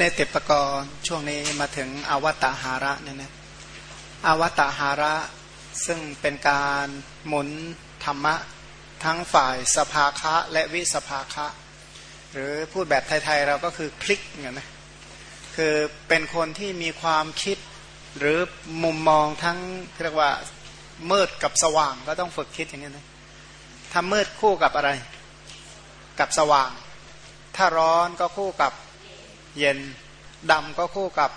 ในเตปกรช่วงนี้มาถึงอวตาหาระเนี่ยนะอวตาหาระซึ่งเป็นการหมุนธรรมะทั้งฝ่ายสภาคะและวิสภาคะ หรือพูดแบบไทยๆเราก็คือคลิกเนี่ยนะคือเป็นคนที่มีความคิดหรือมุมมองทั้งเรียกว่ามืดกับสว่างก็ต้องฝึกคิดอย่างนี้นะถ้ามืดคู่กับอะไร กับสว่าง ถ้าร้อนก็คู่กับ เย็นดำก็คู่กับ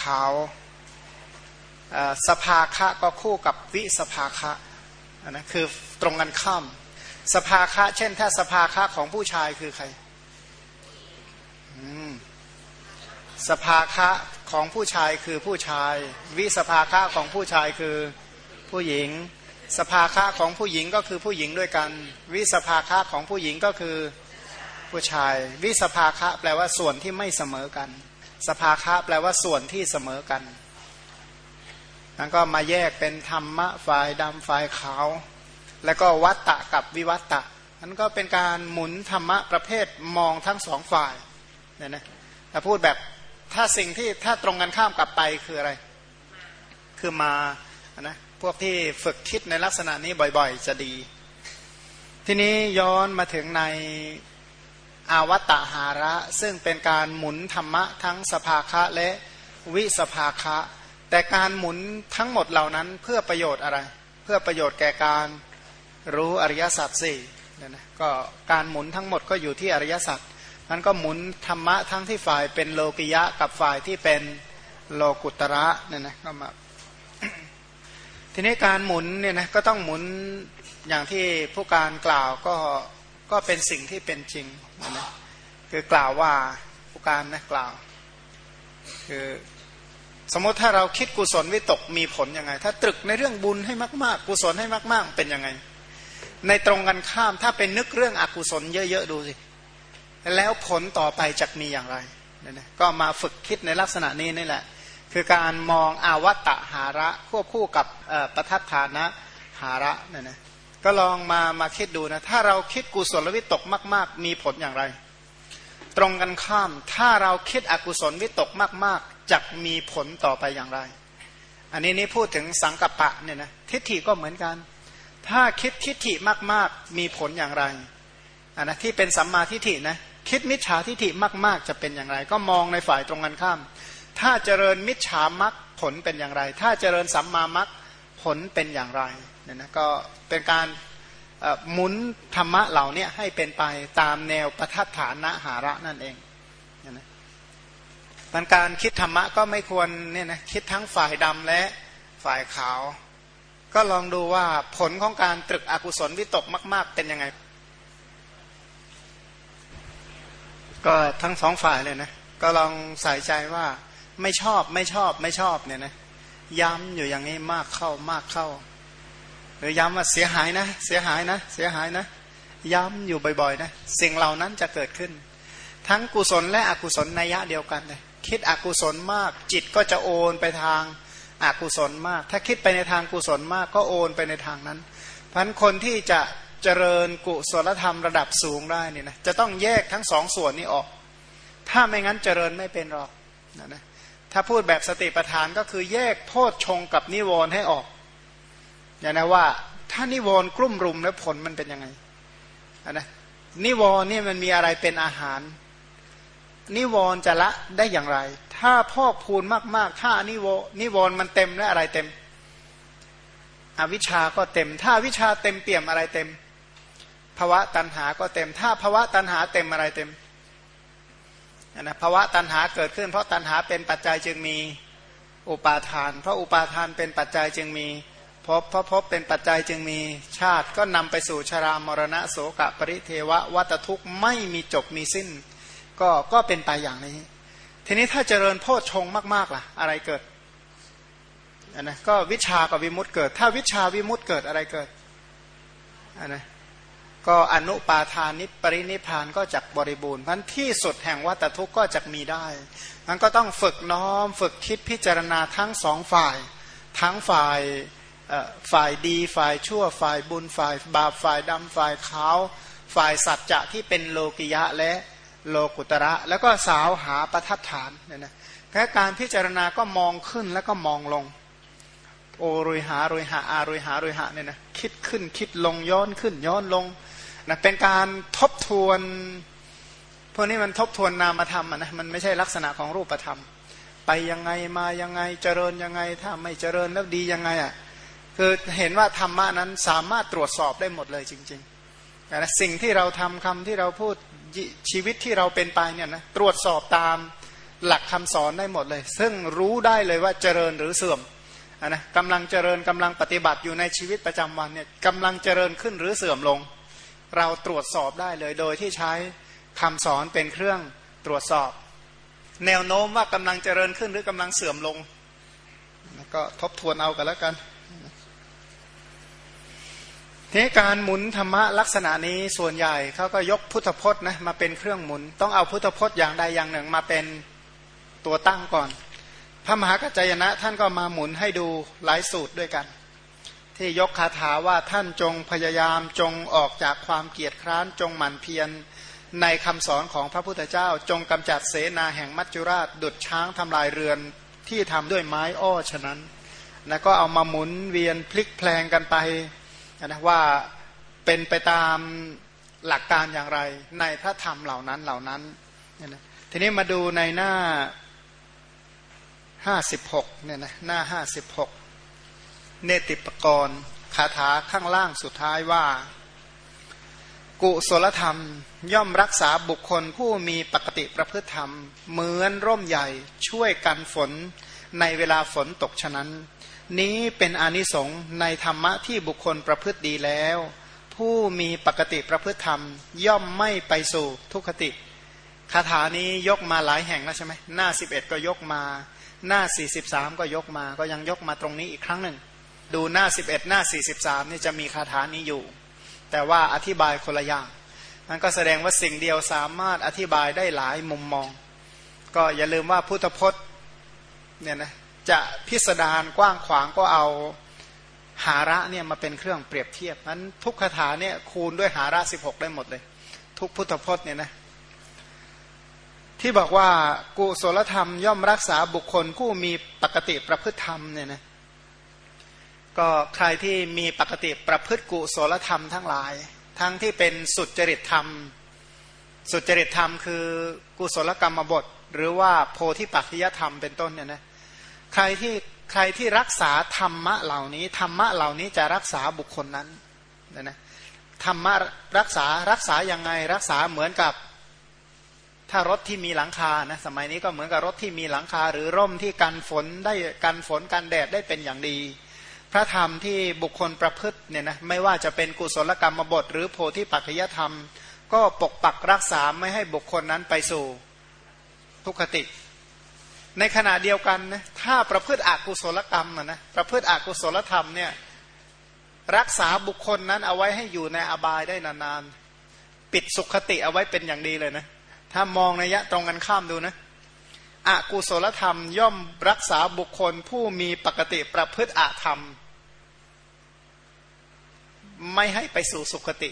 ขาวสภาคะก็คู่กับวิสภาคะนะคือตรงกันข้ามสภาคะ เช่น ถ้าสภาคะของผู้ชายคือใครสภาคะของผู้ชายคือผู้ชาย วิสภาคะของผู้ชายคือผู้หญิง สภาคะของผู้หญิงก็คือผู้หญิงด้วยกัน วิสภาคะของผู้หญิงก็คือ ผู้ชาย วิสภาคะแปลว่าส่วนที่ไม่เสมอกัน สภาคะแปลว่าส่วนที่เสมอกันนั้นก็มาแยกเป็นธรรมะฝ่ายดำฝ่ายขาว แล้วก็วัตตะกับวิวัตตะนั้นก็เป็นการหมุนธรรมะประเภทมองทั้งสองฝ่ายเนี่ยนะถ้าพูดแบบถ้าสิ่งที่ถ้าตรงกันข้ามกลับไปคืออะไร คือมานะพวกที่ฝึกคิดในลักษณะนี้บ่อยๆ จะดี ทีนี้ย้อนมาถึงใน อาวัตหาระ ซึ่งเป็นการหมุนธรรมะทั้งสภาคะและวิสภาคะ แต่การหมุนทั้งหมดเหล่านั้นเพื่อประโยชน์อะไร เพื่อประโยชน์แก่การรู้อริยสัจสี่เนี่ยนะก็การหมุนทั้งหมดก็อยู่ที่อริยสัจมันก็หมุนธรรมะทั้งที่ฝ่ายเป็นโลกิยะกับฝ่ายที่เป็นโลกุตระเนี่ยนะก็มาทีนี้การหมุนเนี่ยนะก็ต้องหมุนอย่างที่ผู้การกล่าวก็ ก็เป็นสิ่งที่เป็นจริงนะคือกล่าวว่าผู้การนะกล่าว คือสมมติถ้าเราคิดกุศลวิตกมีผลยังไง ถ้าตรึกในเรื่องบุญให้มาก ๆ กุศลให้มาก ๆ เป็นยังไง ในตรงกันข้ามถ้าเป็นนึกเรื่องอกุศลเยอะ ๆ ดูสิ แล้วผลต่อไปจะมีอย่างไรนี่นะก็มาฝึกคิดในลักษณะนี้นี่แหละ คือการมองอาวตหาระควบคู่กับประทัฐานะหาระนี่นะ ก็ลองมามาคิดดูนะ ถ้าเราคิดกุศลวิตกมาก ๆ มีผลอย่างไร ตรงกันข้าม ถ้าเราคิดอกุศลวิตกมาก ๆจะมีผลต่อไปอย่างไร อันนี้นี่พูดถึงสังกัปปะเนี่ยนะทิฏฐิก็เหมือนกัน ถ้าคิดทิฏฐิมาก ๆ มีผลอย่างไรอันนะที่เป็นสัมมาทิฏฐินะคิดมิจฉาทิฏฐิมาก ๆ จะเป็นอย่างไร ก็มองในฝ่ายตรงกันข้าม ถ้าเจริญมิจฉามักผลเป็นอย่างไร ถ้าเจริญสัมมามักผลเป็นอย่างไร เนี่ยนะก็เป็นการหมุนธรรมะเหล่านี้ให้เป็นไปตามแนวประทัดฐานะหาระนั่นเองนะมันการคิดธรรมะก็ไม่ควรเนี่ยนะคิดทั้งฝ่ายดำและฝ่ายขาว ก็ลองดูว่าผลของการตรึกอกุศลวิตกมาก ๆ เป็นยังไง ก็ทั้งสองฝ่ายเลยนะก็ลองใส่ใจว่าไม่ชอบไม่ชอบไม่ชอบเนี่ยนะย้ำอยู่อย่างนี้มากเข้ามากเข้า หรือย้ำว่าเสียหายนะ เสียหายนะ เสียหายนะ ย้ำอยู่บ่อยๆนะสิ่งเหล่านั้นจะเกิดขึ้น ทั้งกุศลและอกุศลนัยยะเดียวกันเลยคิดอกุศลมาก จิตก็จะโอนไปทางอากุศลมาก ถ้าคิดไปในทางกุศลมากก็โอนไปในทางนั้นพันคนที่จะเจริญกุศลธรรมระดับสูงได้นี่นะจะต้องแยกทั้งสองส่วนนี้ออก ถ้าไม่งั้นเจริญไม่เป็นหรอกนะนะถ้าพูดแบบสติปัฏฐานก็คือแยกโพชงกับนิวรณ์ให้ออก อย่างนะว่าถ้านิวรณ์กลุ่มรุมแล้วผลมันเป็นยังไงนะนิวรณ์นี่มันมีอะไรเป็นอาหาร นิวรณ์จะละได้อย่างไร ถ้าพอกพูนมากๆ ถ้านิวนิวรณ์มันเต็มและอะไรเต็ม อวิชาก็เต็ม ถ้าวิชาเต็มเปี่ยมอะไรเต็มภาวะตันหาก็เต็ม ถ้าภาวะตันหาเต็มอะไรเต็มนะภาวะตันหาเกิดขึ้น เพราะตันหาเป็นปัจจัยจึงมีอุปาทาน เพราะอุปาทานเป็นปัจจัยจึงมี พบเพราะพบเป็นปัจจัยจึงมีชาติก็นำไปสู่ชรามรณะโสกะปริเทวะวัตทุกข์ไม่มีจบมีสิ้น ก็ก็เป็นไปอย่างนี้ ทีนี้ถ้าเจริญโพชฌงมาก ๆล่ะ อะไรเกิดอันนะก็วิชากับวิมุตต์เกิด ถ้าวิชาวิมุตต์เกิดอะไรเกิดอันนะก็อนุปาทานิปรินิพานก็จักบริบูรณ์พันที่สุดแห่งวัตทุกข์ก็จะมีได้มันก็ต้องฝึกน้อม ฝึกคิดพิจารณาทั้งสองฝ่าย ทั้งฝ่าย ฝ่ายดีฝ่ายชั่วฝ่ายบุญฝ่ายบาปฝ่ายดำฝ่ายขาว ฝ่ายสัจจะที่เป็นโลกิยะและโลกุตระ แล้วก็สาวหาประทัดฐานเนี่ยนะแค่การพิจารณาก็มองขึ้นแล้วก็มองลง โอรุยหารุยหาอารุยหารุยหาเนี่ยนะคิดขึ้นคิดลงย้อนขึ้นย้อนลงนะเป็นการทบทวนพวกนี้มันทบทวนนามธรรมนะมันไม่ใช่ลักษณะของรูปธรรม ไปยังไงมายังไงเจริญยังไงถ้าไม่เจริญแล้วดียังไงอะ คือเห็นว่าธรรมะนั้นสามารถตรวจสอบได้หมดเลยจริงๆนะสิ่งที่เราทำคำที่เราพูดชีวิตที่เราเป็นไปเนี่ยนะตรวจสอบตามหลักคำสอนได้หมดเลย ซึ่งรู้ได้เลยว่าเจริญหรือเสื่อมนะกำลังเจริญกำลังปฏิบัติอยู่ในชีวิตประจำวันเนี่ยกำลังเจริญขึ้นหรือเสื่อมลง เราตรวจสอบได้เลยโดยที่ใช้คำสอนเป็นเครื่องตรวจสอบ แนวโน้มว่ากำลังเจริญขึ้นหรือกำลังเสื่อมลงก็ทบทวนเอากันแล้วกัน ทีนี้การหมุนธรรมะลักษณะนี้ส่วนใหญ่เขาก็ยกพุทธพจน์นะมาเป็นเครื่องหมุน ต้องเอาพุทธพจน์อย่างใดอย่างหนึ่งมาเป็นตัวตั้งก่อน พระมหากัจจยนะท่านก็มาหมุนให้ดูหลายสูตรด้วยกัน ที่ยกคาถาว่าท่านจงพยายามจงออกจากความเกียจคร้านจงหมั่นเพียรในคำสอนของพระพุทธเจ้า จงกำจัดเสนาแห่งมัจจุราชดุดช้างทำลายเรือนที่ทำด้วยไม้อ้อฉะนั้น แล้วก็เอามาหมุนเวียนพลิกแพลงกันไป นะว่าเป็นไปตามหลักการอย่างไรในพระธรรมเหล่านั้นเหล่านั้นนะทีนี้มาดูในหน้าห้าสิบหกเนี่ยนะหน้าห้าสิบหกเนติปกรณ์คาถาข้างล่างสุดท้ายว่า กุศลธรรมย่อมรักษาบุคคลผู้มีปกติประพฤติธรรม เหมือนร่มใหญ่ช่วยกันฝนในเวลาฝนตกฉะนั้น นี้เป็นอนิสงส์ในธรรมะที่บุคคลประพฤติดีแล้ว ผู้มีปกติประพฤติธรรม ย่อมไม่ไปสู่ทุกขติคาถานี้ยกมาหลายแห่งแล้วใช่ไหมหน้า 11 ก็ยกมา หน้า 43 ก็ยกมา ก็ยังยกมาตรงนี้อีกครั้งหนึ่ง ดูหน้า 11 หน้า 43 นี่จะมีคาถานี้อยู่ แต่ว่าอธิบายคนละอย่างนั่นก็แสดงว่าสิ่งเดียวสามารถอธิบายได้หลายมุมมอง ก็อย่าลืมว่าพุทธพจน์เนี่ยนะ จะพิสดารกว้างขวางก็เอาหาระเนี่ยมาเป็นเครื่องเปรียบเทียบนั้นทุกคาถาเนี่ยคูณด้วยหาระสิบหกได้หมดเลย ทุกพุทธพจน์เนี่ยนะที่บอกว่ากุศลธรรมย่อมรักษาบุคคลผู้มีปกติประพฤติธรรมเนี่ยนะก็ใครที่มีปกติประพฤติกุศลธรรมทั้งหลาย ทั้งที่เป็นสุจริตธรรม สุจริตธรรมคือกุศลกรรมบท หรือว่าโพธิปัจจยธรรมเป็นต้นเนี่ยนะ ใครที่ใครที่รักษาธรรมะเหล่านี้ธรรมะเหล่านี้จะรักษาบุคคลนั้นนะนะธรรมะรักษารักษายังไงรักษาเหมือนกับถ้ารถที่มีหลังคานะสมัยนี้ก็เหมือนกับรถที่มีหลังคา หรือร่มที่กันฝนได้กันฝนกันแดดได้เป็นอย่างดี พระธรรมที่บุคคลประพฤติเนี่ยนะไม่ว่าจะเป็นกุศลกรรมบท หรือโพธิปัจจยธรรม ก็ปกปักรักษาไม่ให้บุคคลนั้นไปสู่ทุกขติ ในขณะเดียวกันนะถ้าประพฤติอกุศลกรรมนะประพฤติอกุศลธรรมเนี่ยรักษาบุคคลนั้นเอาไว้ให้อยู่ในอบายได้นานๆ ปิดสุขติเอาไว้เป็นอย่างดีเลยนะ ถ้ามองในยะตรงกันข้ามดูนะอกุศลธรรมย่อมรักษาบุคคลผู้มีปกติประพฤติอธรรม ไม่ให้ไปสู่สุขติ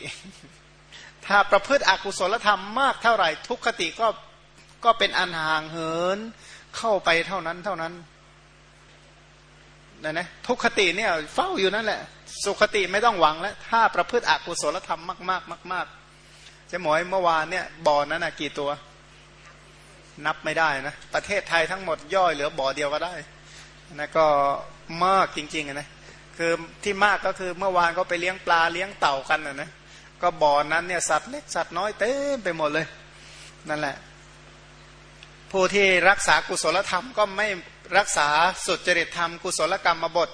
ถ้าประพฤติอกุศลธรรมมากเท่าไหร่ทุกขติก็ก็เป็นอันห่างเหิน เข้าไปเท่านั้นเท่านั้นนะนะทุกขติเนี่ยเฝ้าอยู่นั่นแหละ สุขติไม่ต้องหวังแล้ว ถ้าประพฤติอกุศลธรรมมากมากมากมากจะหมอยเมื่อวานเนี่ยบ่อนั้นนะกี่ตัว นับไม่ได้นะ ประเทศไทยทั้งหมดย่อยเหลือบ่อเดียวก็ได้นะก็มากจริงๆนะคือที่มากก็คือเมื่อวานก็ไปเลี้ยงปลาเลี้ยงเต่ากันนะนะก็บ่อนั้นเนี่ยสัตว์เล็กสัตว์น้อยเต็มไปหมดเลย นั่นแหละ ผู้ที่รักษากุศลธรรมก็ไม่รักษาสุจริตธรรม กุศลกรรมบท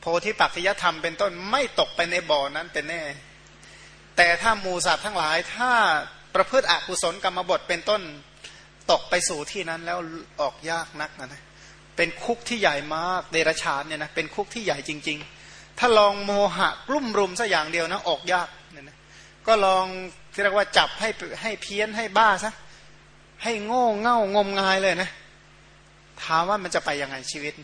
โพธิปัจจยธรรมเป็นต้นไม่ตกไปในบ่อนั้นเป็นแน่ แต่ถ้ามูสัตว์ทั้งหลายถ้าประพฤติอกุศลกรรมบทเป็นต้นตกไปสู่ที่นั้นแล้วออกยากนักนะเป็นคุกที่ใหญ่มากเดรชาเนี่ยนะเป็นคุกที่ใหญ่จริง ๆ ถ้าลองโมหะกลุ่มรุมสัอย่างเดียวนะออกยากเนี่ยนะก็ลองที่เรียกว่าจับให้ให้เพี้ยนให้บ้าซะ ให้โง่เง่างมงายเลยนะถามว่ามันจะไปยังไงชีวิต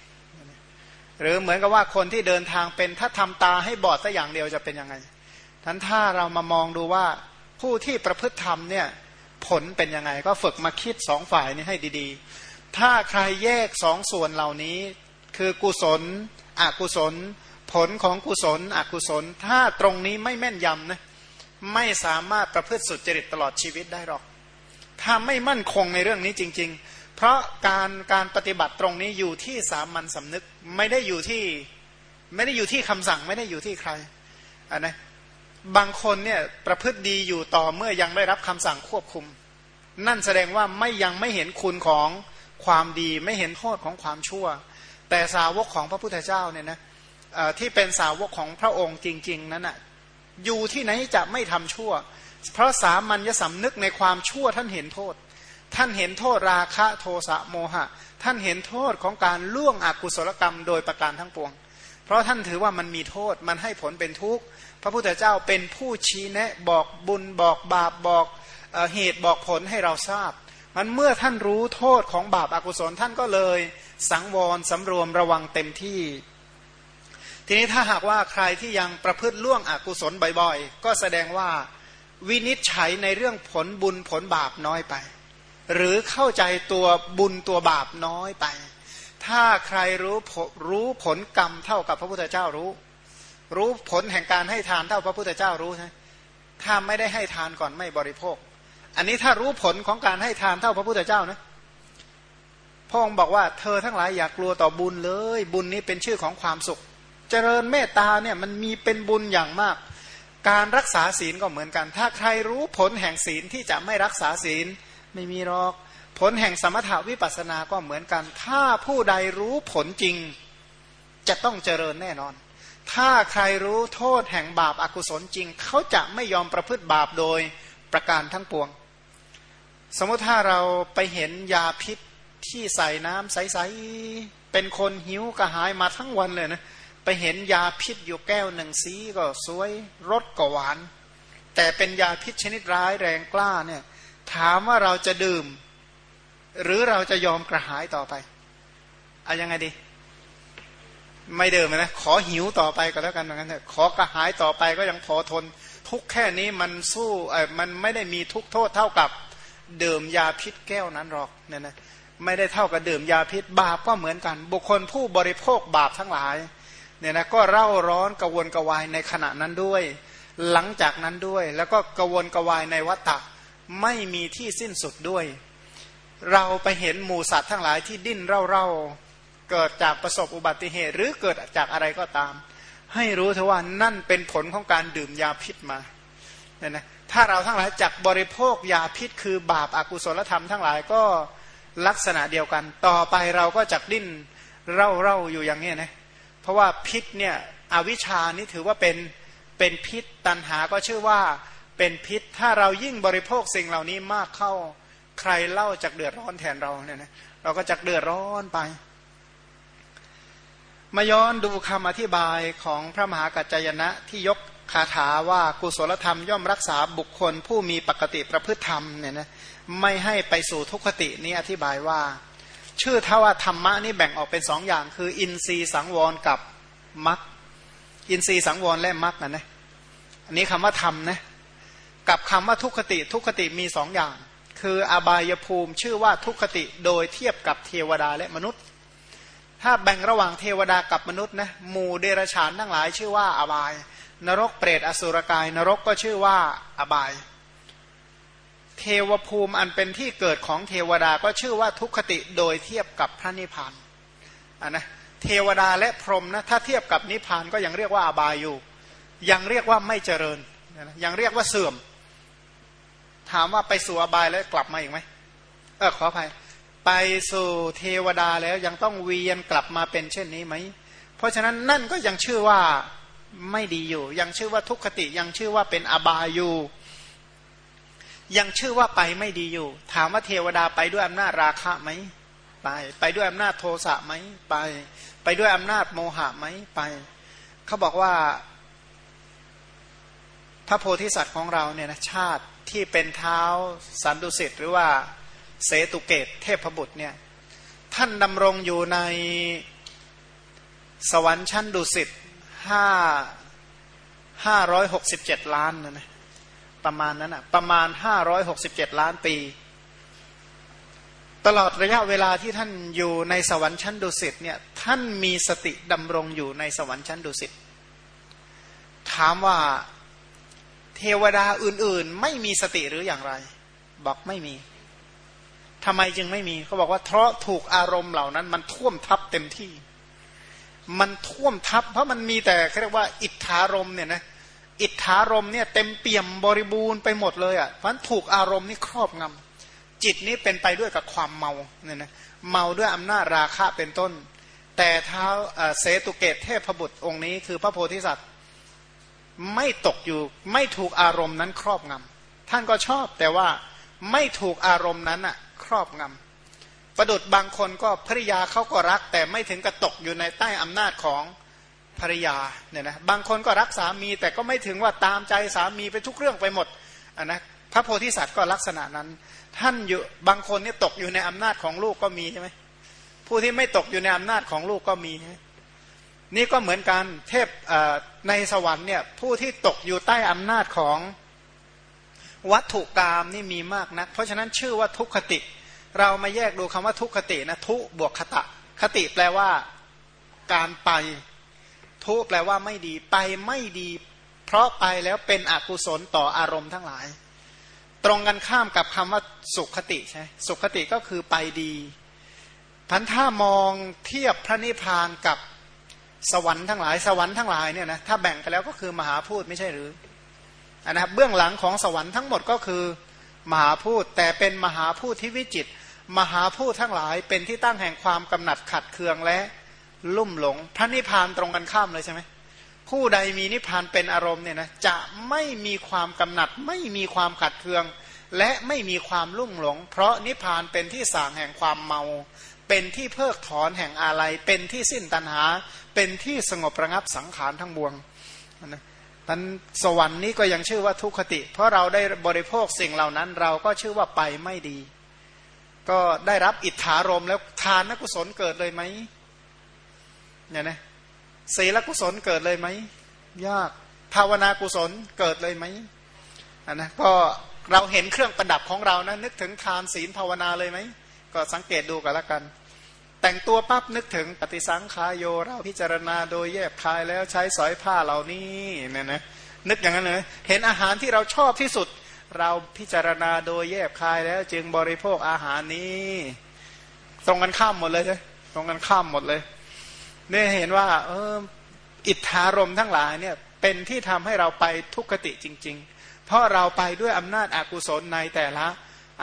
หรือเหมือนกับว่าคนที่เดินทางเป็นถ้าทำตาให้บอดสัอย่างเดียวจะเป็นยังไงทั้นถ้าเรามามองดูว่าผู้ที่ประพฤติธรรมเนี่ยผลเป็นยังไง ก็ฝึกมาคิดสองฝ่ายนี้ให้ดีๆ ถ้าใครแยกสองส่วนเหล่านี้ คือกุศล อกุศล ผลของกุศล อกุศล ถ้าตรงนี้ไม่แม่นยำนะไม่สามารถประพฤติสุจริตตลอดชีวิตได้หรอก ถ้าไม่มั่นคงในเรื่องนี้จริง ๆ เพราะการการปฏิบัติตรงนี้อยู่ที่สามัญสำนึกไม่ได้อยู่ที่ไม่ได้อยู่ที่คำสั่งไม่ได้อยู่ที่ใครอันนะบางคนเนี่ยประพฤติดีอยู่ต่อเมื่อยังได้รับคำสั่งควบคุม นั่นแสดงว่าไม่ยังไม่เห็นคุณของความดีไม่เห็นโทษของความชั่ว แต่สาวกของพระพุทธเจ้าเนี่ยนะที่เป็นสาวกของพระองค์จริง ๆ นั้นอะอยู่ที่ไหนจะไม่ทำชั่ว เพราะสามัญญสำนึกในความชั่วท่านเห็นโทษ ท่านเห็นโทษราคะโทสะโมหะ ท่านเห็นโทษของการล่วงอกุศลกรรมโดยประการทั้งปวง เพราะท่านถือว่ามันมีโทษมันให้ผลเป็นทุกข์พระพุทธเจ้าเป็นผู้ชี้แนะบอกบุญบอกบาปบอกเหตุบอกผลให้เราทราบ มันเมื่อท่านรู้โทษของบาปอากุศลท่านก็เลย สังวรสำรวมระวังเต็มที่ ทีนี้ถ้าหากว่าใครที่ยังประพฤติล่วงอกุศลบ่อยๆ ก็แสดงว่า วินิจฉัยในเรื่องผลบุญผลบาปน้อยไป หรือเข้าใจตัวบุญตัวบาปน้อยไป ถ้าใครรู้รู้ผลกรรมเท่ากับพระพุทธเจ้ารู้ รู้ผลแห่งการให้ทานเท่าพระพุทธเจ้ารู้ใช่ถ้าไม่ได้ให้ทานก่อนไม่บริโภค อันนี้ถ้ารู้ผลของการให้ทานเท่าพระพุทธเจ้านะพระองค์บอกว่าเธอทั้งหลายอย่ากกลัวต่อบุญเลย บุญนี้เป็นชื่อของความสุข เจริญเมตตาเนี่ยมันมีเป็นบุญอย่างมาก การรักษาศีลก็เหมือนกัน ถ้าใครรู้ผลแห่งศีลที่จะไม่รักษาศีลไม่มีหรอก ผลแห่งสมถาวิปัสสนาก็เหมือนกัน ถ้าผู้ใดรู้ผลจริง จะต้องเจริญแน่นอน ถ้าใครรู้โทษแห่งบาปอากุศลจริง เขาจะไม่ยอมประพฤติบาปโดยประการทั้งปวง สมมติถ้าเราไปเห็นยาพิษที่ใส่น้ำใสๆเป็นคนหิวกระหายมาทั้งวันเลยนะ เห็นยาพิษอยู่แก้วหนึ่งสีก็สวยรสก็หวาน แต่เป็นยาพิษชนิดร้ายแรงกล้าเนี่ยถามว่าเราจะดื่ม หรือเราจะยอมกระหายต่อไปอะยังไงดี ไม่เดิมนะขอหิวต่อไปก็แล้วกันเหมือนกันเถอะขอกระหายต่อไปก็ยังพอทน ทุกแค่นี้มันสู้เออมันไม่ได้มีทุกโทษเท่ากับดื่มยาพิษแก้วนั้นหรอกเนี่ยนะไม่ได้เท่ากับดื่มยาพิษบาปก็เหมือนกัน บุคคลผู้บริโภคบาปทั้งหลาย เนี่ยนะก็เร่าร้อนกระวนกระวายในขณะนั้นด้วย หลังจากนั้นด้วย แล้วก็กระวนกระวายในวัฏฏะไม่มีที่สิ้นสุดด้วย เราไปเห็นหมูสัตว์ทั้งหลายที่ดิ้นเร่าเร่าเกิดจากประสบอุบัติเหตุ หรือเกิดจากอะไรก็ตาม ให้รู้เถอะว่านั่นเป็นผลของการดื่มยาพิษมาเนี่ยนะถ้าเราทั้งหลายจักบริโภคยาพิษ คือบาปอากุศลธรรมทั้งหลายก็ลักษณะเดียวกัน ต่อไปเราก็จักดิ้นเร่าเร่าอยู่อย่างนี้นะ เพราะว่าพิษเนี่ยอวิชานี่ถือว่าเป็นเป็นพิษตันหาก็ชื่อว่าเป็นพิษถ้าเรายิ่งบริโภคสิ่งเหล่านี้มากเข้าใครเล่าจากเดือดร้อนแทนเราเนี่ยนะเราก็จากเดือดร้อนไป มาย้อนดูคำอธิบายของพระมหากัจจยนะที่ยกคาถาว่ากุศลธรรมย่อมรักษาบุคคลผู้มีปกติประพฤติธรรมเนี่ยนะไม่ให้ไปสู่ทุกขตินี้อธิบายว่า ชื่อท่าว่าธรรมะนี่แบ่งออกเป็นสองอย่าง คือ อินทรีย์สังวรกับมัคอินทรีย์สังวรและมัคนะนะอันนี้คำว่าธรรมนะกับคำว่าทุกขติทุกขติมีสองอย่าง คืออบายภูมิชื่อว่าทุกขติโดยเทียบกับเทวดาและมนุษย์ ถ้าแบ่งระหว่างเทวดากับมนุษย์นะหมู่เดรฉานทั้งหลาย ชื่อว่าอบาย นรกเปรตอสุรกาย นรกก็ชื่อว่าอบาย เทวภูมิอันเป็นที่เกิดของเทวดาก็ชื่อว่าทุกขติโดยเทียบกับพระนิพพานอ่านะเทวดาและพรหมนะถ้าเทียบกับนิพพานก็ยังเรียกว่าอบายอยู่ ยังเรียกว่าไม่เจริญยังเรียกว่าเสื่อม ถามว่าไปสู่อบายแล้วกลับมาอีกไหมเออขออภัยไปสู่เทวดาแล้วยังต้องเวียนกลับมาเป็นเช่นนี้ไหม เพราะฉะนั้นนั่นก็ยังชื่อว่าไม่ดีอยู่ ยังชื่อว่าทุกขติยังชื่อว่าเป็นอบายอยู่ ยังชื่อว่าไปไม่ดีอยู่ ถามว่าเทวดาไปด้วยอำนาจราคะไหมไป ไปด้วยอำนาจโทสะไหมไป ไปด้วยอำนาจโมหะไหมไป เขาบอกว่า พระโพธิสัตว์ของเราเนี่ยนะชาติที่เป็นเท้าสันดุสิตหรือว่าเสตุเกตเทพบุตรเนี่ยท่านดำรงอยู่ในสวรรค์ชั้นดุสิตห้าห้าร้อยหกสิบเจ็ดล้านนะนะ ประมาณนั้นอะประมาณห้าร้อยหกสิบเจ็ดล้านปี ตลอดระยะเวลาที่ท่านอยู่ในสวรรค์ชั้นดุสิตเนี่ยท่านมีสติดำรงอยู่ในสวรรค์ชั้นดุสิตถามว่าเทวดาอื่นๆ ไม่มีสติหรืออย่างไร บอกไม่มีทำไมจึงไม่มีเขาบอกว่าเพราะถูกอารมณ์เหล่านั้น มันท่วมทับเต็มที่ มันท่วมทับ เพราะมันมีแต่เรียกว่า อิทธารมเนี่ยนะ อิทธารมเนี่ยเต็มเปี่ยมบริบูรณ์ไปหมดเลยอะ่ะเพราะถูกอารมณ์นี่ครอบงำจิตนี้เป็นไปด้วยกับความเมาเนี่ยนะเมาด้วยอำนาจราคะเป็นต้น แต่เท้าเสตุเกตเทพบุตรองค์นี้คือพระโพธิสัตว์ไม่ตกอยู่ไม่ถูกอารมณ์นั้นครอบงำท่านก็ชอบแต่ว่าไม่ถูกอารมณ์นั้นอะครอบงำประดุดบางคนก็ภริยาเขาก็รัก แต่ไม่ถึงกระตกอยู่ในใต้อำนาจของ ภริยาเนี่ยนะบางคนก็รักสามีแต่ก็ไม่ถึงว่าตามใจสามีไปทุกเรื่องไปหมดนนะพระโพธิสัตว์ก็ลักษณะนั้น ท่านอยู่บางคนนี่ตกอยู่ในอำนาจของลูกก็มีใช่ไหมผู้ที่ไม่ตกอยู่ในอำนาจของลูกก็มี นี่ก็เหมือนกันเทพในสวรรค์เนี่ยผู้ที่ตกอยู่ใต้อำนาจของวัตถุกรรมนี่มีมากนะเพราะฉะนั้นชื่อว่าทุกขติ เรามาแยกดูคำว่าทุกขตินะทุบวกขตะ คติแปลว่า การไป ทุแปลว่าไม่ดีไปไม่ดี เพราะไปแล้วเป็นอกุศลต่ออารมณ์ทั้งหลาย ตรงกันข้ามกับคำว่าสุขติใช่สุขติก็คือไปดีพันถ้ามองเทียบพระนิพพานกับสวรรค์ทั้งหลาย สวรรค์ทั้งหลายเนี่ยนะถ้าแบ่งกันแล้วก็คือมหาพูดไม่ใช่หรืออันนะครับเบื้องหลังของสวรรค์ทั้งหมดก็คือมหาพูดแต่เป็นมหาพูดที่วิจิตมหาพูดทั้งหลายเป็นที่ตั้งแห่งความกำหนัดขัดเคืองและ ลุ่มหลง พระนิพพานตรงกันข้ามเลยใช่ไหมผู้ใดมีนิพพานเป็นอารมณ์เนี่ยนะจะไม่มีความกำหนัด ไม่มีความขัดเคือง และไม่มีความลุ่มหลง เพราะนิพพานเป็นที่สางแห่งความเมา เป็นที่เพิกถอนแห่งอะไร เป็นที่สิ้นตัณหา เป็นที่สงบระงับสังขารทั้งบวงนะนั้นสวรรค์นี้ก็ยังชื่อว่าทุกขติ เพราะเราได้บริโภคสิ่งเหล่านั้น เราก็ชื่อว่าไปไม่ดี ก็ได้รับอิทธารมแล้วทานกุศลเกิดเลยไหม เนี่ยนะศีลกุศลเกิดเลยไหมยากภาวนากุศลเกิดเลยไหมอันนะก็เราเห็นเครื่องประดับของเรานะนึกถึงทานศีลภาวนาเลยไหมก็สังเกตดูกันละกัน แต่งตัวปั๊บนึกถึงปฏิสังขายโยเราพิจารณาโดยแยบคายแล้วใช้สอยผ้าเหล่านี้เนี่ยนะนึกอย่างนั้นเลยเห็นอาหารที่เราชอบที่สุด เราพิจารณาโดยแยบคายแล้ว จึงบริโภคอาหารนี้ ตรงกันข้ามหมดเลยใช่ตรงกันข้ามหมดเลย เนี่ยเห็นว่า เอออิทธารมทั้งหลายเนี่ยเป็นที่ทำให้เราไปทุกขติจริง ๆ เพราะเราไปด้วยอำนาจอากุศลในแต่ละ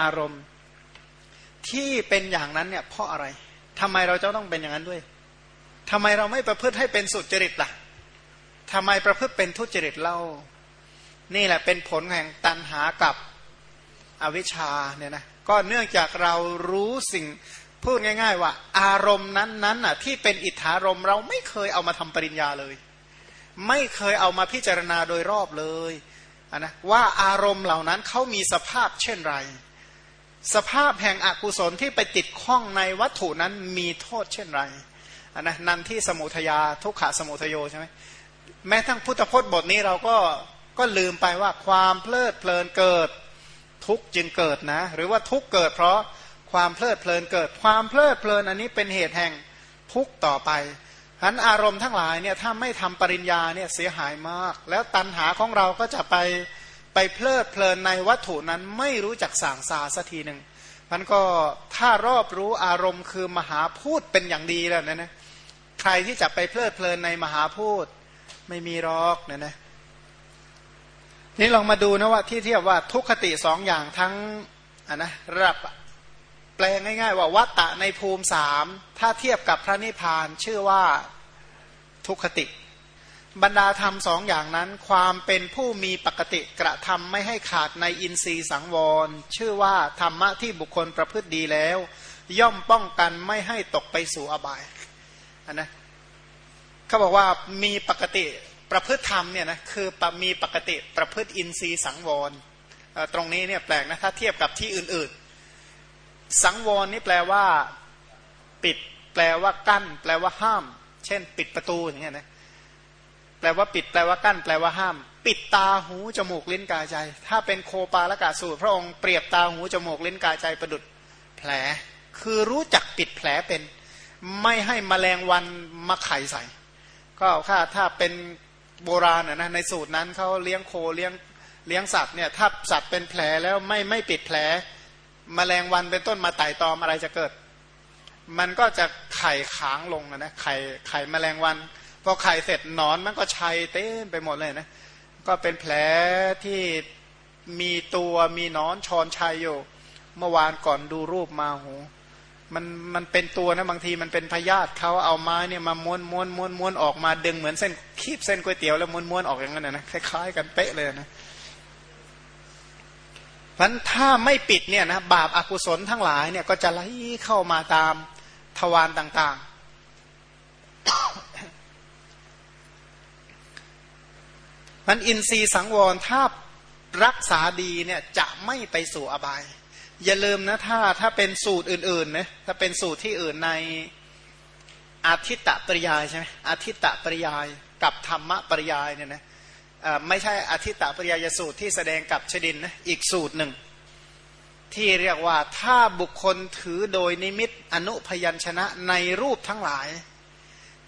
อารมณ์ ที่เป็นอย่างนั้นเนี่ยเพราะอะไรทำไมเราจะต้องเป็นอย่างนั้นด้วยทำไมเราไม่ประพฤติให้เป็นสุจริตล่ะทำไมประพฤติเป็นทุจริตเล่า นี่แหละเป็นผลแห่งตันหากับอวิชชาเนี่ยนะก็เนื่องจากเรารู้สิ่ง พูดง่าย ๆ ว่า อารมณ์นั้นๆน่ะที่เป็นอิทธารมเราไม่เคยเอามาทำปริญญาเลย ไม่เคยเอามาพิจารณาโดยรอบเลยนะว่าอารมณ์เหล่านั้นเขามีสภาพเช่นไร สภาพแห่งอกุศลที่ไปติดข้องในวัตถุนั้นมีโทษเช่นไรนนะนันที่สมุทยาทุกขะสมุทโยใช่ไหมแม้ทั้งพุทธพจน์บทนี้เราก็ก็ลืมไปว่าความเพลิดเพลินเกิด ทุกจึงเกิดนะ หรือว่าทุกเกิดเพราะ ความเพลิดเพลินเกิด ความเพลิดเพลินอันนี้เป็นเหตุแห่งทุกต่อไปฉะนั้นอารมณ์ทั้งหลายเนี่ยถ้าไม่ทำปริญญาเนี่ยเสียหายมาก แล้วตัณหาของเราก็จะไปไปเพลิดเพลินในวัตถุนั้นไม่รู้จักสังซาสักทีหนึ่งมันก็ถ้ารอบรู้อารมณ์คือมหาพูดเป็นอย่างดีแล้วนะนะใครที่จะไปเพลิดเพลินในมหาพูดไม่มีรอกเนี่ยนะนี่ลองมาดูนะว่าที่เทียบว่าทุกขติสองอย่างทั้งอะนะระดับ แปลง่ายๆว่าวัตตะในภูมิสามถ้าเทียบกับพระนิพพานชื่อว่าทุกขติ บรรดาธรรมสองอย่างนั้น ความเป็นผู้มีปกติกระทำไม่ให้ขาดในอินทรีย์สังวร ชื่อว่าธรรมะที่บุคคลประพฤติดีแล้ว ย่อมป้องกันไม่ให้ตกไปสู่อบายนนะเขาบอกว่ามีปกติประพฤติธรรมเนี่ยนะคือมีปกติประพฤติอินทรีย์สังวรตรงนี้เนี่ยแปลกนะถ้าเทียบกับที่อื่นๆ สังวรนี่แปลว่า ปิด แปลว่ากั้น แปลว่าห้าม เช่น ปิดประตูอย่างเงี้ยนะแปลว่าปิดแปลว่ากั้น แปลว่าห้าม ปิดตาหูจมูกลิ้นกายใจ ถ้าเป็นโคปาละกาสูตร พระองค์เปรียบตาหูจมูกลิ้นกายใจประดุดแผล คือรู้จักปิดแผลเป็น ไม่ให้มแมลงวันมาไข่ใส่ ก็ถ้าถ้าเป็นโบราณนะในสูตรนั้นเขาเลี้ยงโคเลี้ยงเลี้ยงสัตว์เนี่ยถ้าสัตว์เป็นแผลแล้วไม่ไม่ปิดแผล มแมลงวันเป็นต้นมาไต่ตอมอะไรจะเกิด มันก็จะไข่ค้างลงนะไข่ไข่แมลงวันพอไข่เสร็จนอนมันก็ชัยเต้มไปหมดเลยนะก็เป็นแผลที่มีตัวมีนอนชอนชัยอยู่ เมื่อวานก่อนดูรูปมาโหมันมันเป็นตัวนะบางทีมันเป็นพยาธิเขาเอาไม้เนี่ยมาม้วนม้วนม้วนม้วนออกมาดึงเหมือนเส้นคีบเส้นก๋วยเตี๋ยวแล้วม้วนม้วนออกอย่างนั้นนะคล้ายๆกันเป๊ะเลยนะ พันถ้าไม่ปิดเนี่ยนะบาปอากุศลทั้งหลายเนี่ยก็จะไหลเข้ามาตามทวารต่างๆมันอินทรีย์สังวรถ้ารักษาดีเนี่ยจะไม่ไปสู่อบาย อย่าลืมนะถ้าถ้าเป็นสูตรอื่นๆนะถ้าเป็นสูตรที่อื่นในอาทิตตปริยายใช่ไหมอาทิตตปริยายกับธรรมปริยายเนี่ยนะ ไม่ใช่อธิตตปริยายสูตรที่แสดงกับชดินนะอีกสูตรหนึ่ง ที่เรียกว่าถ้าบุคคลถือโดยนิมิตอนุพยัญชนะในรูปทั้งหลาย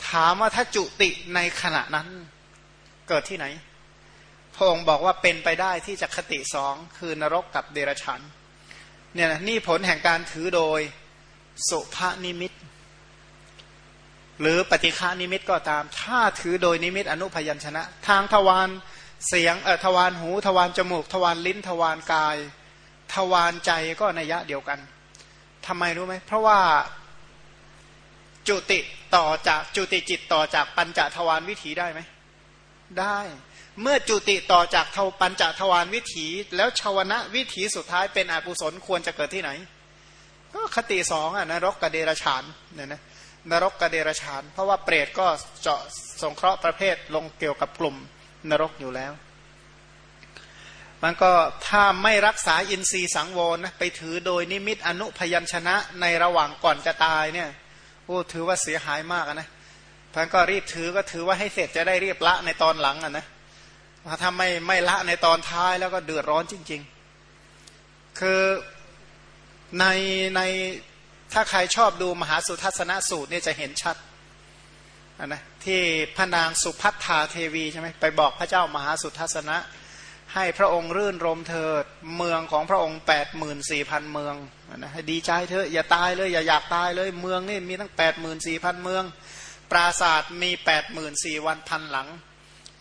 ถามว่าถ้าจุติในขณะนั้นเกิดที่ไหนพระองค์บอกว่าเป็นไปได้ที่จะคติสองคือนรกกับเดรชันเนี่ยนี่ผลแห่งการถือโดยสุภนิมิต หรือปฏิฆานิมิตก็ตาม ถ้าถือโดยนิมิตอนุพยัญชนะ ทางทวารเสียงเออทวารหู ทวารจมูก ทวารลิ้น ทวารกาย ทวารใจก็นัยยะเดียวกันทำไมรู้ไหมเพราะว่าจุติต่อจากจุติจิตต่อจากปัญจทวารวิถีได้ไหมได้ เมื่อจุติต่อจากทปัญจทวารวิถี แล้วชาวนะวิถีสุดท้ายเป็นอกุศลควรจะเกิดที่ไหน ก็คติสองอะนะรกกระเดรฉานเนี่ยนะ นรกกระเดรชาน เพราะว่าเปรตก็เจาะสงเคราะห์ประเภทลงเกี่ยวกับกลุ่มนรกอยู่แล้ว มันก็ถ้าไม่รักษาอินทรีย์สังวรนะไปถือโดยนิมิตอนุพยัญชนะในระหว่างก่อนจะตายเนี่ยโอ้ถือว่าเสียหายมากนะท่านก็รีบถือก็ถือว่าให้เสร็จจะได้เรียบละในตอนหลังอะนะถ้าไม่ไม่ละในตอนท้ายแล้วก็เดือดร้อนจริง ๆ คือในใน ถ้าใครชอบดูมหาสุทัศนสูตรเนี่ยจะเห็นชัดนะที่พระนางสุพัฒนาเทวีใช่ไหมไปบอกพระเจ้ามหาสุทัศนะ ให้พระองค์รื่นรมเถิดเมืองของพระองค์แปดหมื่นสี่พันเมืองนะให้ดีใจเถอะอย่าตายเลย อย่าอยากตายเลยเมืองนี่มีตั้งแปดหมื่นสี่พันเมือง ปราศาสตร์มีแปดหมื่นสี่วันพันหลัง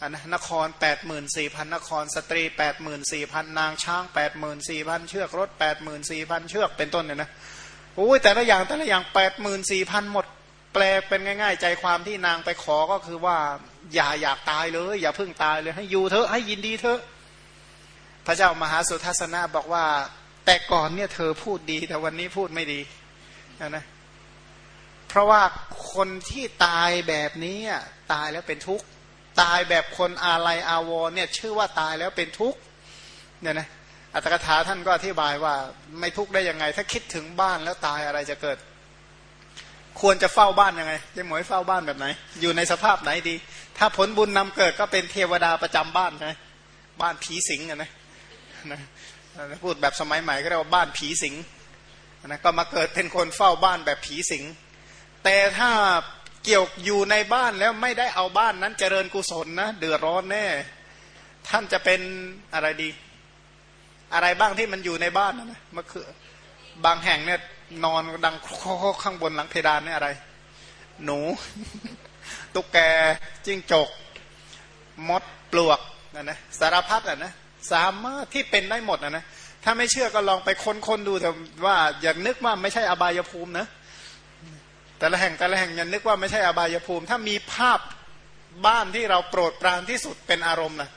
นะนครแปดหมื่นสี่พันนครสตรีแปดหมื่นสี่พันนางช้างแปดหมื่นสี่พันเชือกรถแปดหมื่นสี่พันเชือกเป็นต้นเนี่ยนะ โอ้ยแต่ละอย่างแต่ละอย่างแปดหมื่นสี่พันหมด แปลเป็นง่าย ๆ ใจความที่นางไปขอก็คือว่า อย่าอยากตายเลย อย่าเพิ่งตายเลยให้อยู่เถอะให้ยินดีเถอะ พระเจ้ามหาสุทัศนะบอกว่า แต่ก่อนเนี่ยเธอพูดดีแต่วันนี้พูดไม่ดีนะเพราะว่าคนที่ตายแบบนี้ตายแล้วเป็นทุกข์ตายแบบคนอาลัยอาวรเนี่ยชื่อว่าตายแล้วเป็นทุกข์เนี่ยนะ อัตถกถาท่านก็อธิบายว่าไม่ทุกข์ได้ยังไง ถ้าคิดถึงบ้านแล้วตายอะไรจะเกิด ควรจะเฝ้าบ้านยังไงจะหมวยเฝ้าบ้านแบบไหน อยู่ในสภาพไหนดี ถ้าผลบุญนำเกิดก็เป็นเทวดาประจำบ้านใช่ไหมบ้านผีสิงนะนะพูดแบบสมัยใหม่ก็เรียกว่าบ้านผีสิงนะก็มาเกิดเป็นคนเฝ้าบ้านแบบผีสิง แต่ถ้าเกี่ยวอยู่ในบ้านแล้วไม่ได้เอาบ้านนั้นเจริญกุศลนะเดือดร้อนแน่ ท่านจะเป็นอะไรดี อะไรบ้างที่มันอยู่ในบ้านนะมันคือบางแห่งเนี่ยนอนดังข้างบนหลังเพดานเนี่ยอะไร หนู ตุ๊กแกจิ้งจก มดปลวกนะนะสารพัดอะนะสามารถที่เป็นได้หมดอะนะถ้าไม่เชื่อก็ลองไปค้นๆดูแต่ว่าอย่านึกว่าไม่ใช่อบายภูมินะแต่ละแห่งแต่ละแห่งอย่านึกว่าไม่ใช่อบายภูมิ ถ้ามีภาพบ้านที่เราโปรดปรานที่สุดเป็นอารมณ์นะ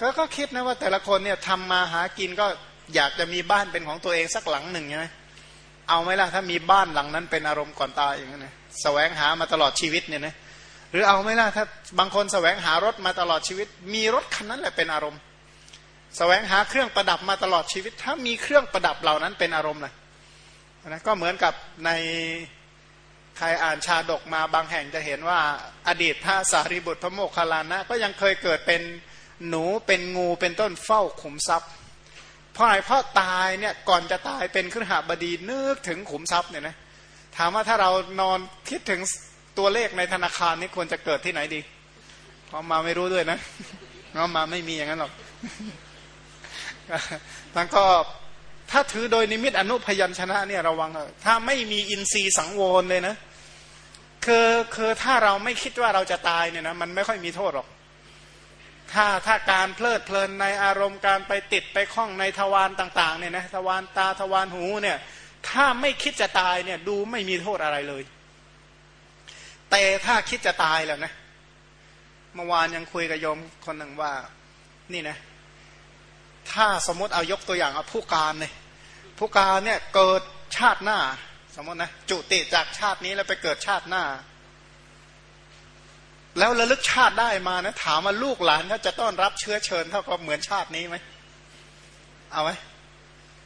ก็ก็คิดนะว่าแต่ละคนเนี่ยทำมาหากินก็อยากจะมีบ้านเป็นของตัวเองสักหลังหนึ่งใช่ไหมเอาไหมล่ะถ้ามีบ้านหลังนั้นเป็นอารมณ์ก่อนตายอย่างนี้นะแสวงหามาตลอดชีวิตเนี่ยนะหรือเอาไหมล่ะถ้าบางคนแสวงหารถมาตลอดชีวิต มีรถคันนั้นแหละเป็นอารมณ์ แสวงหาเครื่องประดับมาตลอดชีวิต ถ้ามีเครื่องประดับเหล่านั้นเป็นอารมณ์เลยนะก็เหมือนกับในใครอ่านชาดกมาบางแห่งจะเห็นว่าอดีตพระสารีบุตรพระโมคคัลลานะก็ยังเคยเกิดเป็น หนูเป็นงูเป็นต้นเฝ้าขุมทรัพย์ เพราะอะไรเพราะตายเนี่ยก่อนจะตายเป็นขึ้นหาบดีนึกถึงขุมทรัพย์เนี่ยนะถามว่าถ้าเรานอนคิดถึงตัวเลขในธนาคารนี่ควรจะเกิดที่ไหนดีเพราะมาไม่รู้ด้วยนะเพราะมาไม่มีอย่างนั้นหรอกทั้งก็ถ้าถือโดยนิมิตอนุพยัญชนะเนี่ยระวังถ้าไม่มีอินทรีย์สังวรเลยนะคือคือถ้าเราไม่คิดว่าเราจะตายเนี่ยนะมันไม่ค่อยมีโทษหรอก ถ้าถ้าการเพลิดเพลินในอารมณ์การไปติดไปคล้องในทวารต่างๆเนี่ยนะทวารตาทวารหูเนี่ยถ้าไม่คิดจะตายเนี่ยดูไม่มีโทษอะไรเลย แต่ถ้าคิดจะตายแล้วนะเมื่อวานยังคุยกับโยมคนหนึ่งว่านี่นะ ถ้าสมมติเอายกตัวอย่างเอาผู้การเลยผู้การเนี่ยเกิดชาติหน้า สมมตินะจุติจากชาตินี้แล้วไปเกิดชาติหน้า แล้วระลึกชาติได้มานะ ถามว่าลูกหลานเขาจะต้อนรับเชื้อเชิญเท่ากับเหมือนชาตินี้ไหมเอาไหม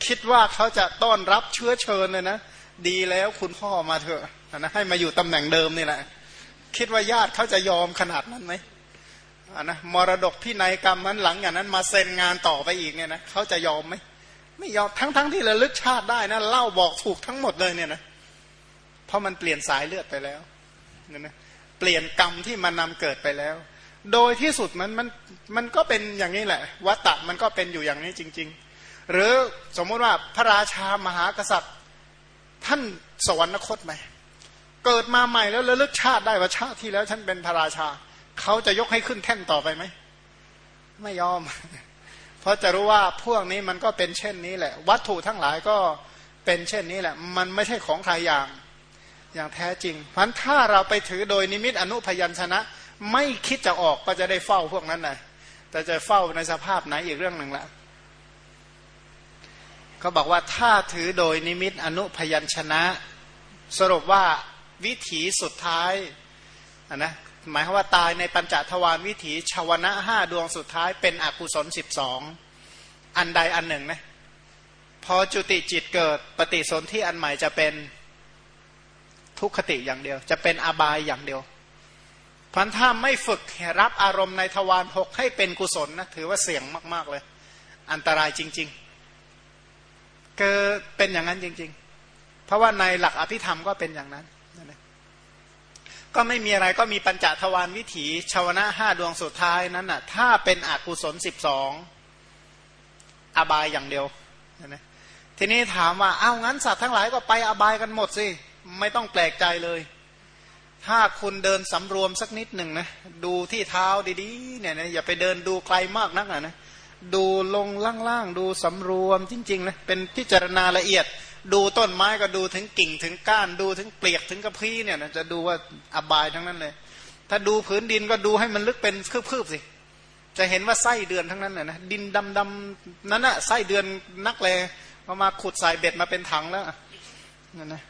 คิดว่าเขาจะต้อนรับเชื้อเชิญเลยนะดีแล้วคุณพ่อมาเถอะนะให้มาอยู่ตำแหน่งเดิมนี่แหละ คิดว่าญาติเขาจะยอมขนาดนั้นไหมนะมรดกที่นายกรรมนั้นหลังอย่างนั้นมาเซ็นงานต่อไปอีกเนี่ยนะเขาจะยอมไหมไม่ยอมทั้งๆทที่ระลึกชาติได้นะเล่าบอกถูกทั้งหมดเลยเนี่ยนะเพราะมันเปลี่ยนสายเลือดไปแล้วเนี่ยนะ เปลี่ยนกรรมที่มันนำเกิดไปแล้ว โดยที่สุดมันมันมันก็เป็นอย่างนี้แหละวัตตะมันก็เป็นอยู่อย่างนี้จริง ๆ หรือสมมติว่าพระราชามหากษัตริย์ ท่านสวรรคตไหมเกิดมาใหม่แล้วระลึกชาติได้ว่าชาติที่แล้วฉันเป็นพระราชา เขาจะยกให้ขึ้นแท่นต่อไปไหมไม่ยอม เพราะจะรู้ว่าพวกนี้มันก็เป็นเช่นนี้แหละ วัตถุทั้งหลายก็เป็นเช่นนี้แหละ มันไม่ใช่ของใครอย่าง อย่างแท้จริง เพราะถ้าเราไปถือโดยนิมิตอนุพยัญชนะ ไม่คิดจะออกก็จะได้เฝ้าพวกนั้นเลยแต่จะเฝ้าในสภาพไหนอีกเรื่องหนึ่งละเขาบอกว่าถ้าถือโดยนิมิตอนุพยัญชนะ สรุปว่าวิถีสุดท้ายนะหมายความว่าตายในปัญจทวารวิถีชาวนะห้าดวงสุดท้ายเป็นอกุศลสิบสองอันใดอันหนึ่งนะพอจุติจิตเกิดปฏิสนธิอันใหม่จะเป็น ทุกขติอย่างเดียว จะเป็นอบายอย่างเดียวพันถ้าไม่ฝึกรับอารมณ์ในทวารหกให้เป็นกุศลนะถือว่าเสี่ยงมาก ๆเลย อันตรายจริงๆเกิดเป็นอย่างนั้นจริง ๆ เพราะว่าในหลักอภิธรรมก็เป็นอย่างนั้นก็ไม่มีอะไรก็มีปัญจทวารวิถีชาวนะห้าดวงสุดท้ายนั้นน่ะ ถ้าเป็นอกุศลสิบสองอบายอย่างเดียวนะทีนี้ถามว่า เอางั้นสัตว์ทั้งหลายก็ไปอบายกันหมดสิ ไม่ต้องแปลกใจเลย ถ้าคุณเดินสำรวมสักนิดหนึ่งนะ ดูที่เท้าดีๆเนี่ยนะอย่าไปเดินดูไกลมากนักนะดูลงล่างๆ ดูสำรวมจริงๆนะเป็นพิจารณาละเอียด ดูต้นไม้ก็ดูถึงกิ่งถึงก้านดูถึงเปลียกถึงกระพี้เนี่ยนะจะดูว่าอบายทั้งนั้นเลย ถ้าดูผืนดินก็ดูให้มันลึกเป็นคืบๆสิจะเห็นว่าไส้เดือนทั้งนั้นเลยนะดินดำๆนั้นนะไส้เดือนนักเลยมามาขุดใส่เบ็ดมาเป็นถังแล้วนั่นนะ